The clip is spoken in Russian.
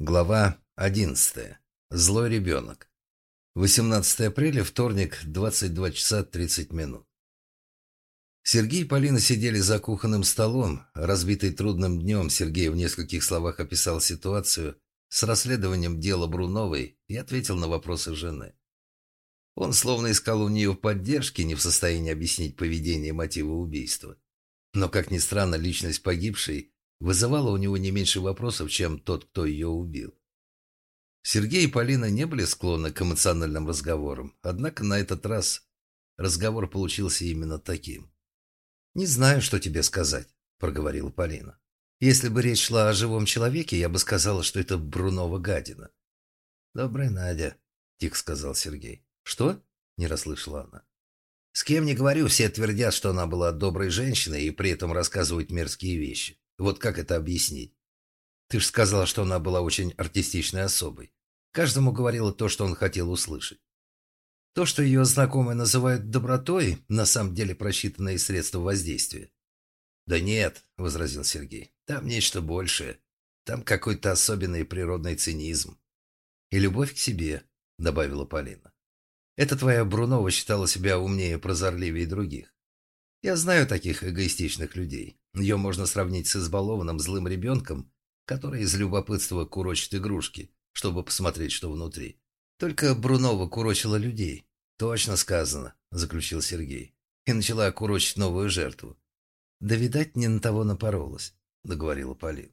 Глава 11. Злой ребенок. 18 апреля, вторник, 22 часа 30 минут. Сергей и Полина сидели за кухонным столом. Разбитый трудным днем, Сергей в нескольких словах описал ситуацию с расследованием дела Бруновой и ответил на вопросы жены. Он словно искал у нее поддержки, не в состоянии объяснить поведение и мотивы убийства. Но, как ни странно, личность погибшей вызывала у него не меньше вопросов, чем тот, кто ее убил. Сергей и Полина не были склонны к эмоциональным разговорам, однако на этот раз разговор получился именно таким. «Не знаю, что тебе сказать», — проговорила Полина. «Если бы речь шла о живом человеке, я бы сказала, что это Брунова гадина». «Добрая Надя», — тихо сказал Сергей. «Что?» — не расслышала она. «С кем не говорю, все твердят, что она была доброй женщиной и при этом рассказывают мерзкие вещи. Вот как это объяснить? Ты же сказала, что она была очень артистичной особой. Каждому говорила то, что он хотел услышать. То, что ее знакомые называют добротой, на самом деле просчитанные средства воздействия. «Да нет», — возразил Сергей, — «там нечто большее. Там какой-то особенный природный цинизм». «И любовь к себе», — добавила Полина. «Это твоя Брунова считала себя умнее прозорливее других. Я знаю таких эгоистичных людей. Ее можно сравнить с избалованным злым ребенком, который из любопытства курочит игрушки, чтобы посмотреть, что внутри. Только Брунова курочила людей. «Точно сказано», — заключил Сергей. И начала курочить новую жертву. «Да, видать, не на того напоролась», — договорила Полина.